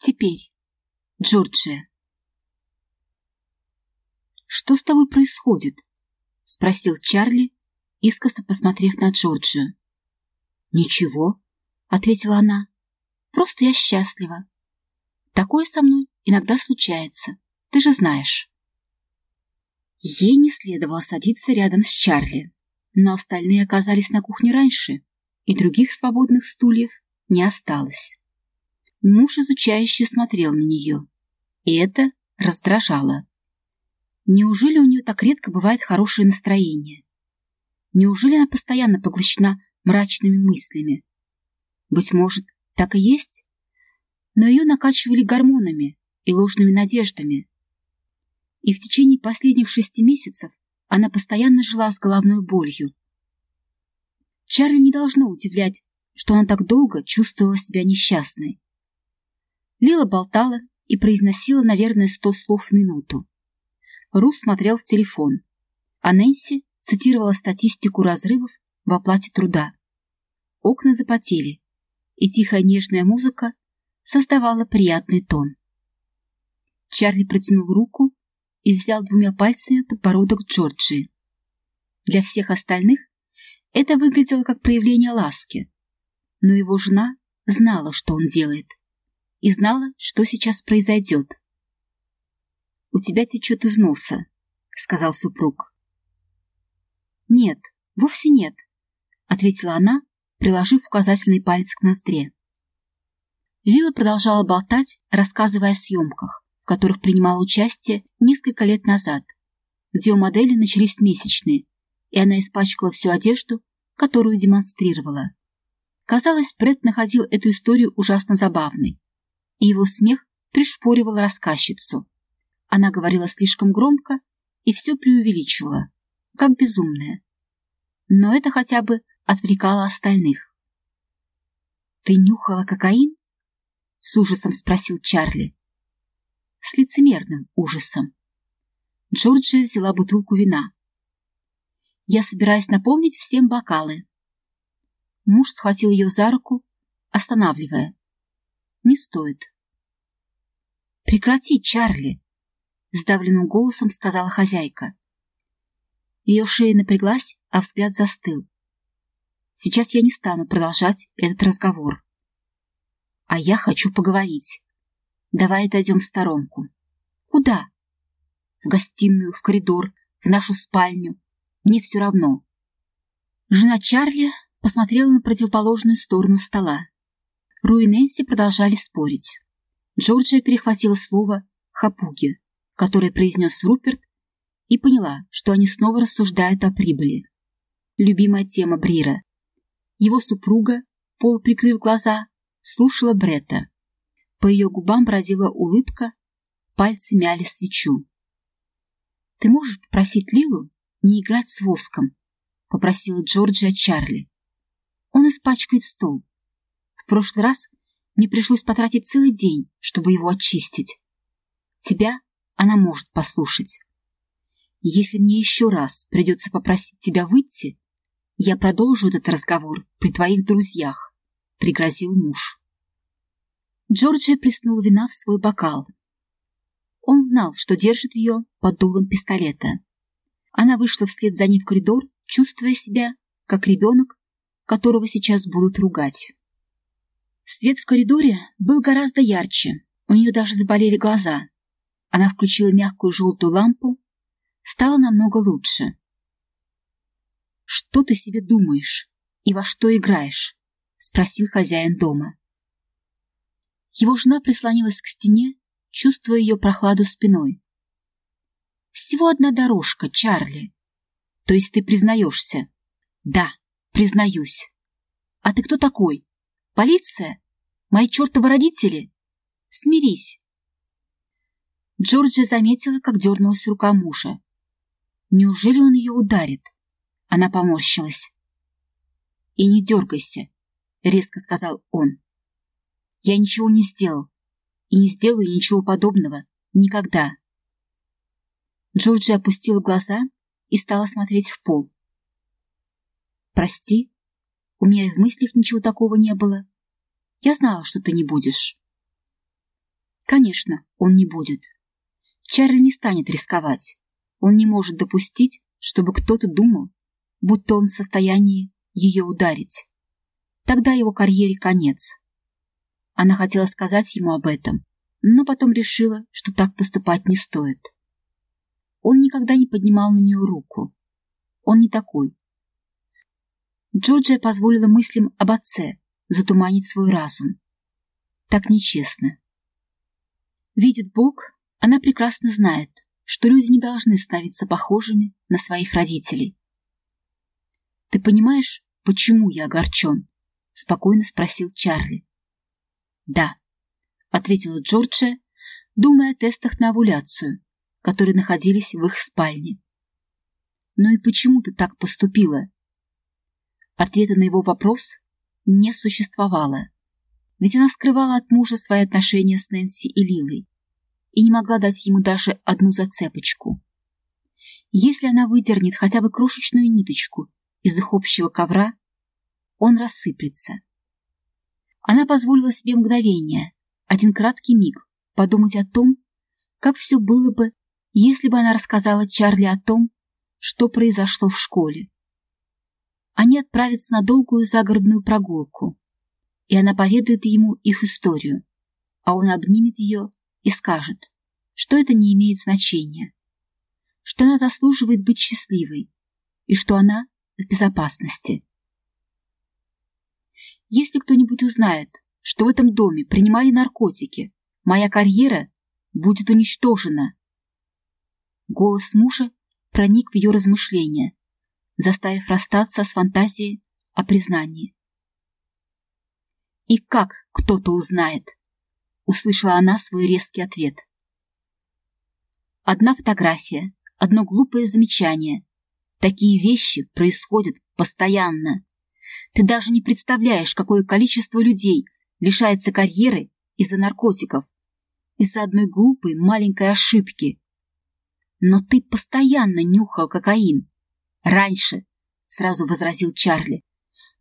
Теперь. Джорджия. «Что с тобой происходит?» — спросил Чарли, искоса посмотрев на Джорджию. «Ничего», — ответила она. «Просто я счастлива. Такое со мной иногда случается, ты же знаешь». Ей не следовало садиться рядом с Чарли, но остальные оказались на кухне раньше, и других свободных стульев не осталось. Муж изучающе смотрел на нее, и это раздражало. Неужели у нее так редко бывает хорошее настроение? Неужели она постоянно поглощена мрачными мыслями? Быть может, так и есть? Но ее накачивали гормонами и ложными надеждами. И в течение последних шести месяцев она постоянно жила с головной болью. Чарли не должно удивлять, что она так долго чувствовала себя несчастной. Лила болтала и произносила, наверное, сто слов в минуту. Ру смотрел в телефон, а Нэнси цитировала статистику разрывов в оплате труда. Окна запотели, и тихая нежная музыка создавала приятный тон. Чарли протянул руку и взял двумя пальцами подбородок Джорджии. Для всех остальных это выглядело как проявление ласки, но его жена знала, что он делает и знала, что сейчас произойдет. «У тебя течет из носа», — сказал супруг. «Нет, вовсе нет», — ответила она, приложив указательный палец к ноздре. Лила продолжала болтать, рассказывая о съемках, в которых принимала участие несколько лет назад, где у модели начались месячные, и она испачкала всю одежду, которую демонстрировала. Казалось, Брэд находил эту историю ужасно забавной и его смех пришпоривал рассказчицу. Она говорила слишком громко и все преувеличивала, как безумная. Но это хотя бы отвлекало остальных. «Ты нюхала кокаин?» — с ужасом спросил Чарли. С лицемерным ужасом. Джорджия взяла бутылку вина. «Я собираюсь наполнить всем бокалы». Муж схватил ее за руку, останавливая не стоит. «Прекрати, Чарли!» — сдавленным голосом сказала хозяйка. Ее шея напряглась, а взгляд застыл. «Сейчас я не стану продолжать этот разговор. А я хочу поговорить. Давай отойдем в сторонку. Куда? В гостиную, в коридор, в нашу спальню. Мне все равно». Жена Чарли посмотрела на противоположную сторону стола. Ру и Нэнси продолжали спорить. Джорджия перехватила слово «хапуги», которое произнес Руперт, и поняла, что они снова рассуждают о прибыли. Любимая тема Брира. Его супруга, полуприкрыв глаза, слушала Бретта. По ее губам бродила улыбка, пальцы мяли свечу. «Ты можешь попросить Лилу не играть с воском?» — попросила Джорджия Чарли. «Он испачкает стол прошлый раз мне пришлось потратить целый день, чтобы его очистить. Тебя она может послушать. Если мне еще раз придется попросить тебя выйти, я продолжу этот разговор при твоих друзьях, — пригрозил муж. Джорджия плеснула вина в свой бокал. Он знал, что держит ее под дулом пистолета. Она вышла вслед за ним в коридор, чувствуя себя, как ребенок, которого сейчас будут ругать. Свет в коридоре был гораздо ярче, у нее даже заболели глаза. Она включила мягкую желтую лампу, стало намного лучше. «Что ты себе думаешь и во что играешь?» — спросил хозяин дома. Его жена прислонилась к стене, чувствуя ее прохладу спиной. «Всего одна дорожка, Чарли. То есть ты признаешься?» «Да, признаюсь. А ты кто такой?» Полиция? Мои чертовы родители? Смирись. Джорджия заметила, как дернулась рука мужа. Неужели он ее ударит? Она поморщилась. «И не дергайся», — резко сказал он. «Я ничего не сделал и не сделаю ничего подобного никогда». Джорджия опустила глаза и стала смотреть в пол. «Прости, у меня и в мыслях ничего такого не было. Я знала, что ты не будешь. Конечно, он не будет. Чарли не станет рисковать. Он не может допустить, чтобы кто-то думал, будто он в состоянии ее ударить. Тогда его карьере конец. Она хотела сказать ему об этом, но потом решила, что так поступать не стоит. Он никогда не поднимал на нее руку. Он не такой. Джорджия позволила мыслям об отце затуманить свой разум. Так нечестно. Видит Бог, она прекрасно знает, что люди не должны становиться похожими на своих родителей. «Ты понимаешь, почему я огорчен?» — спокойно спросил Чарли. «Да», — ответила Джорджия, думая о тестах на овуляцию, которые находились в их спальне. «Ну и почему ты так поступила?» Ответа на его вопрос не существовало, ведь она скрывала от мужа свои отношения с Нэнси и Лилой и не могла дать ему даже одну зацепочку. Если она выдернет хотя бы крошечную ниточку из их общего ковра, он рассыплется. Она позволила себе мгновение, один краткий миг, подумать о том, как все было бы, если бы она рассказала Чарли о том, что произошло в школе. Они отправятся на долгую загородную прогулку, и она поведает ему их историю, а он обнимет ее и скажет, что это не имеет значения, что она заслуживает быть счастливой и что она в безопасности. Если кто-нибудь узнает, что в этом доме принимали наркотики, моя карьера будет уничтожена. Голос мужа проник в ее размышления, заставив расстаться с фантазией о признании. «И как кто-то узнает?» — услышала она свой резкий ответ. Одна фотография, одно глупое замечание. Такие вещи происходят постоянно. Ты даже не представляешь, какое количество людей лишается карьеры из-за наркотиков, из-за одной глупой маленькой ошибки. Но ты постоянно нюхал кокаин. Раньше, — сразу возразил Чарли.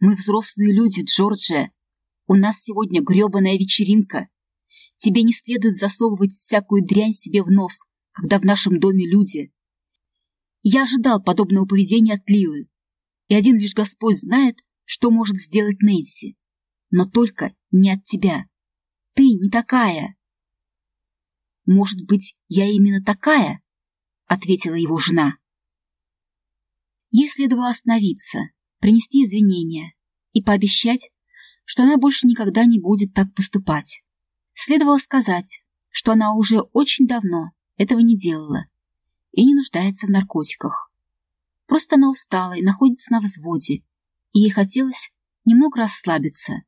Мы взрослые люди, Джорджия. У нас сегодня гребаная вечеринка. Тебе не следует засовывать всякую дрянь себе в нос, когда в нашем доме люди. Я ожидал подобного поведения от Лилы, и один лишь Господь знает, что может сделать Нэнси. Но только не от тебя. Ты не такая. Может быть, я именно такая? Ответила его жена. Ей следовало остановиться, принести извинения и пообещать, что она больше никогда не будет так поступать. Следовало сказать, что она уже очень давно этого не делала и не нуждается в наркотиках. Просто она устала и находится на взводе, и ей хотелось немного расслабиться.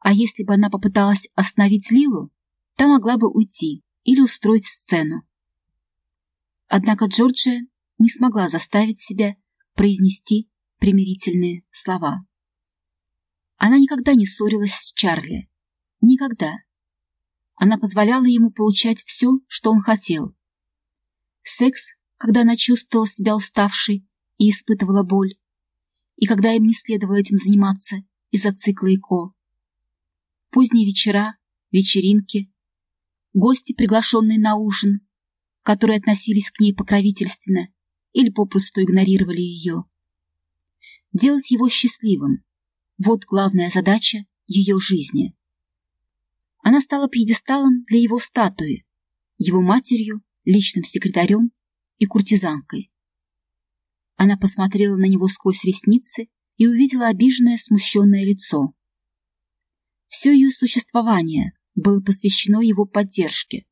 А если бы она попыталась остановить Лилу, та могла бы уйти или устроить сцену. Однако Джорджия не смогла заставить себя произнести примирительные слова. Она никогда не ссорилась с Чарли. Никогда. Она позволяла ему получать все, что он хотел. Секс, когда она чувствовала себя уставшей и испытывала боль, и когда им не следовало этим заниматься из-за цикла ИКО. Поздние вечера, вечеринки, гости, приглашенные на ужин, которые относились к ней покровительственно или попросту игнорировали ее. Делать его счастливым — вот главная задача ее жизни. Она стала пьедесталом для его статуи, его матерью, личным секретарем и куртизанкой. Она посмотрела на него сквозь ресницы и увидела обиженное, смущенное лицо. Все ее существование было посвящено его поддержке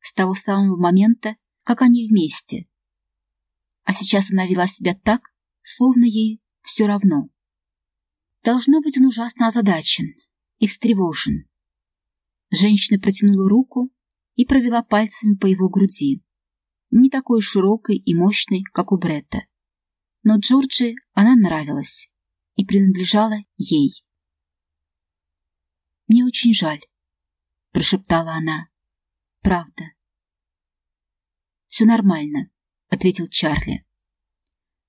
с того самого момента, как они вместе. А сейчас она вела себя так, словно ей все равно. Должно быть, он ужасно озадачен и встревожен. Женщина протянула руку и провела пальцами по его груди, не такой широкой и мощной, как у Бретта. Но Джорджи она нравилась и принадлежала ей. «Мне очень жаль», — прошептала она. «Правда». «Все нормально», — ответил Чарли.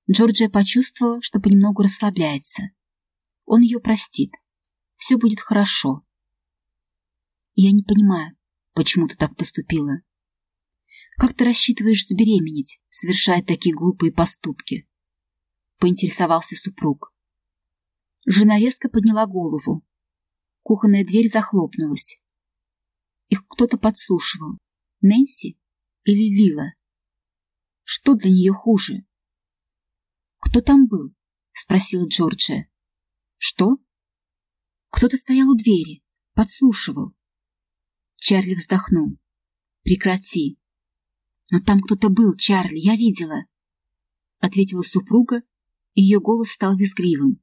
Джорджия почувствовала, что понемногу расслабляется. Он ее простит. Все будет хорошо. «Я не понимаю, почему ты так поступила. Как ты рассчитываешь забеременеть, совершая такие глупые поступки? Поинтересовался супруг. Жена резко подняла голову. Кухонная дверь захлопнулась. Их кто-то подслушивал. Нэнси или Лила? Что для нее хуже? «Кто там был?» — спросила Джорджия. «Что?» «Кто-то стоял у двери, подслушивал». Чарли вздохнул. «Прекрати». «Но там кто-то был, Чарли, я видела», — ответила супруга, и ее голос стал визгливым.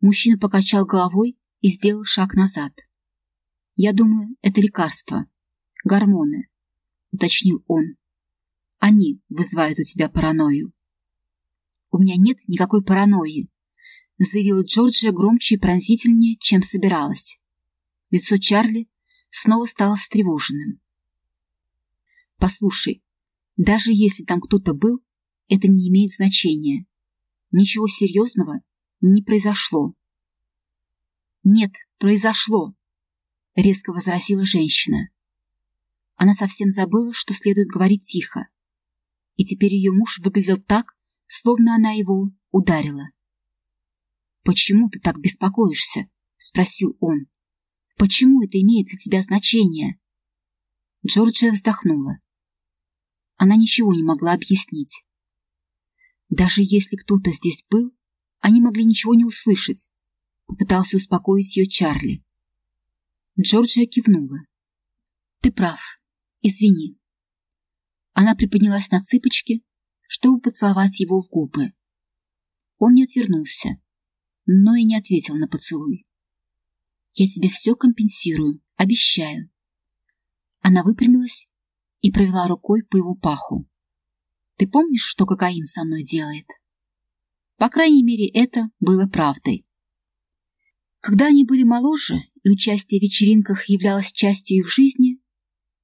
Мужчина покачал головой и сделал шаг назад. «Я думаю, это лекарство. Гормоны», — уточнил он. «Они вызывают у тебя паранойю». «У меня нет никакой паранойи», — заявила Джорджия громче и пронзительнее, чем собиралась. Лицо Чарли снова стало встревоженным. «Послушай, даже если там кто-то был, это не имеет значения. Ничего серьезного не произошло. Нет, произошло, резко возразила женщина. Она совсем забыла, что следует говорить тихо. И теперь ее муж выглядел так, словно она его ударила. «Почему ты так беспокоишься?» — спросил он. «Почему это имеет для тебя значение?» Джорджия вздохнула. Она ничего не могла объяснить. Даже если кто-то здесь был, они могли ничего не услышать. Попытался успокоить ее Чарли. Джорджия кивнула. «Ты прав. Извини». Она приподнялась на цыпочки, чтобы поцеловать его в губы. Он не отвернулся, но и не ответил на поцелуй. «Я тебе все компенсирую, обещаю». Она выпрямилась и провела рукой по его паху. «Ты помнишь, что кокаин со мной делает?» По крайней мере, это было правдой. Когда они были моложе, и участие в вечеринках являлось частью их жизни,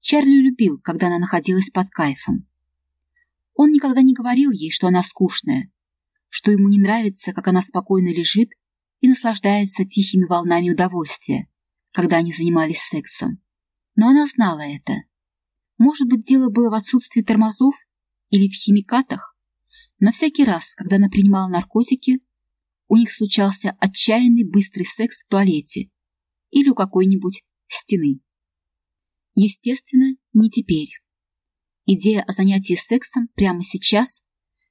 Чарли любил, когда она находилась под кайфом. Он никогда не говорил ей, что она скучная, что ему не нравится, как она спокойно лежит и наслаждается тихими волнами удовольствия, когда они занимались сексом. Но она знала это. Может быть, дело было в отсутствии тормозов или в химикатах, но всякий раз, когда она принимала наркотики, у них случался отчаянный быстрый секс в туалете или у какой-нибудь стены. Естественно, не теперь. Идея о занятии сексом прямо сейчас,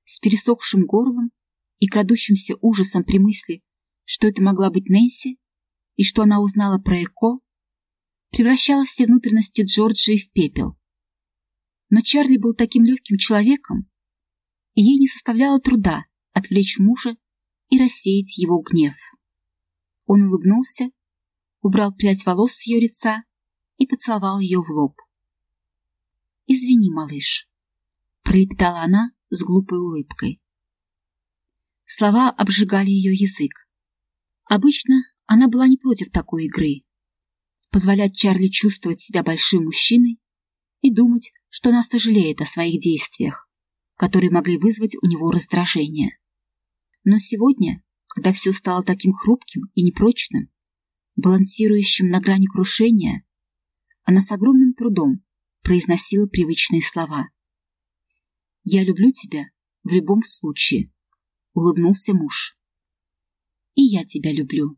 с пересохшим горлом и крадущимся ужасом при мысли, что это могла быть Нэнси и что она узнала про ЭКО, превращала все внутренности Джорджии в пепел. Но Чарли был таким легким человеком, и ей не составляло труда отвлечь мужа и рассеять его гнев. Он улыбнулся, убрал прядь волос с ее лица и поцеловал ее в лоб. «Извини, малыш», — пролепетала она с глупой улыбкой. Слова обжигали ее язык. Обычно она была не против такой игры. Позволять Чарли чувствовать себя большим мужчиной и думать, что она сожалеет о своих действиях которые могли вызвать у него раздражение. Но сегодня, когда все стало таким хрупким и непрочным, балансирующим на грани крушения, она с огромным трудом произносила привычные слова. «Я люблю тебя в любом случае», — улыбнулся муж. «И я тебя люблю»,